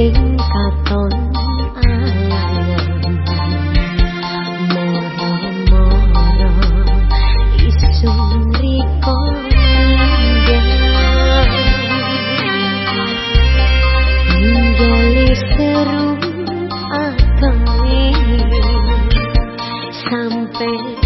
penting katon Moro-moro isun riko Minggoli seru akan sampai